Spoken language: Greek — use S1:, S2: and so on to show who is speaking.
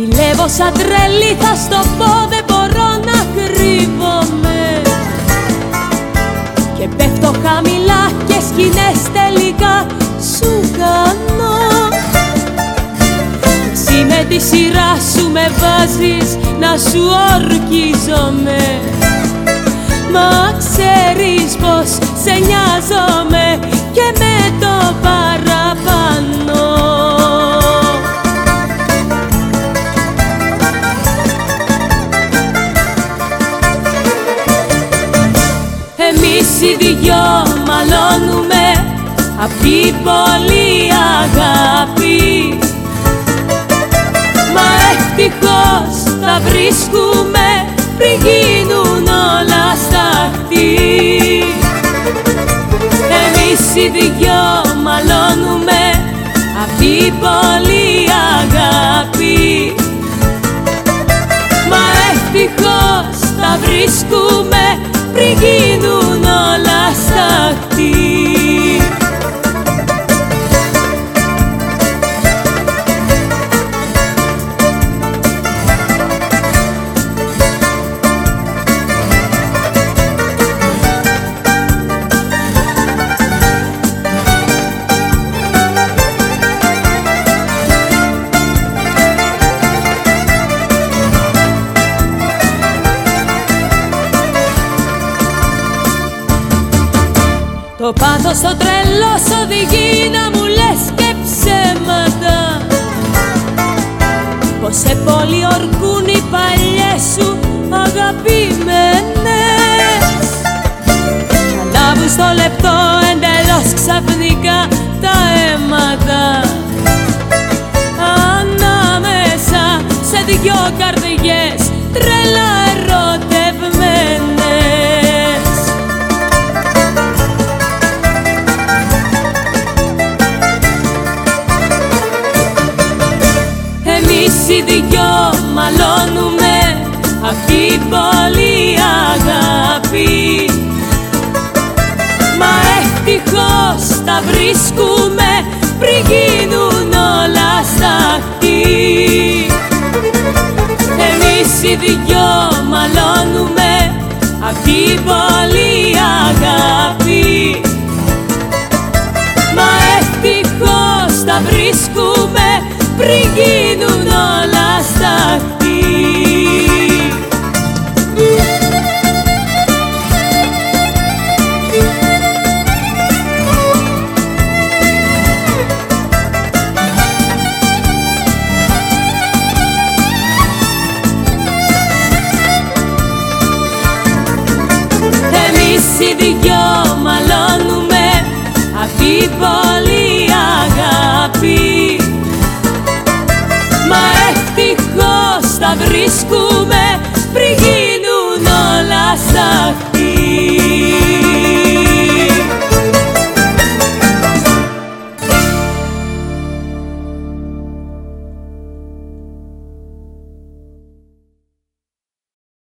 S1: Ζηλεύω σαν τρελή θα στο πω δεν μπορώ να κρύβομαι. Και πέφτω χαμηλά και σκηνές τελικά σου κάνω. Εσύ με τη σειρά σου με βάζεις να σου ορκίζομαι. Μα ξέρεις πως απ' την πολύ αγάπη. Μα ευτυχώς τα βρίσκουμε πριν γίνουν όλα σταχτή Εμείς οι δυο μαλώνουμε απ' την πολύ αγάπη Το πάθος το τρελός οδηγεί να μου λες και ψέματα. Πως σε πολύ ορκούν οι παλιές σου αγαπημένες. Θα λάβουν στο λεπτό εντελώς ξαφνικά τα αίματα. Ανάμεσα σε δυο καρδιές βρίσκουμε πριν γίνουν όλα σταχτή Εμείς οι δυο μαλώνουμε απ' την πολύ αγάπη. Μα ευτυχώς τα βρίσκουμε οι δυο μαλώνουμε